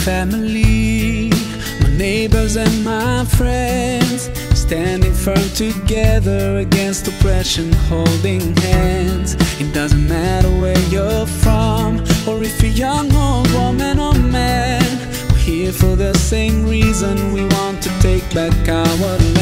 family, my neighbors and my friends, standing firm together against oppression, holding hands. It doesn't matter where you're from, or if you're young, old woman or man. We're here for the same reason we want to take back our land.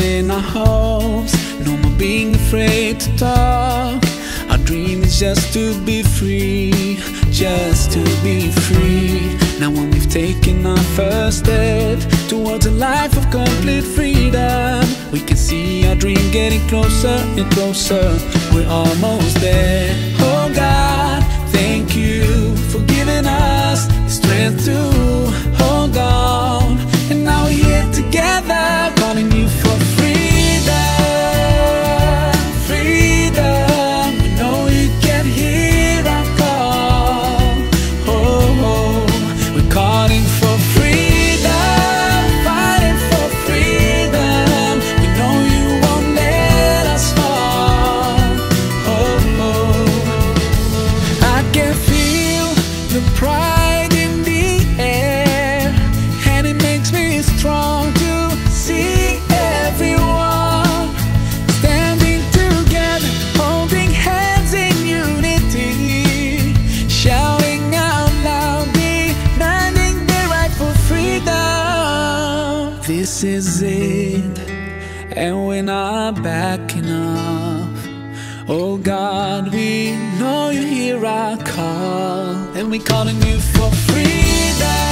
In our homes. No more being afraid to talk. Our dream is just to be free, just to be free. Now, when we've taken our first step towards a life of complete freedom, we can see our dream getting closer and closer. We're almost there. Oh God, This is it, and we're not backing off. Oh God, we know you hear our call, and we're calling you for. Freedom,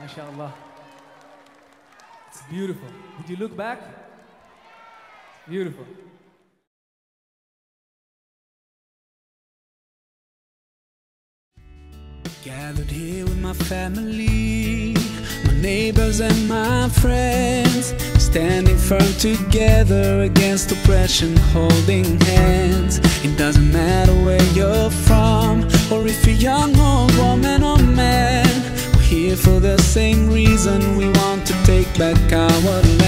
MashaAllah. It's beautiful. Did you look back? Beautiful. Gathered here with my family, my neighbors and my friends, standing firm together against oppression, holding hands. It doesn't matter where you're from, or if you're young, or same reason we want to take back our.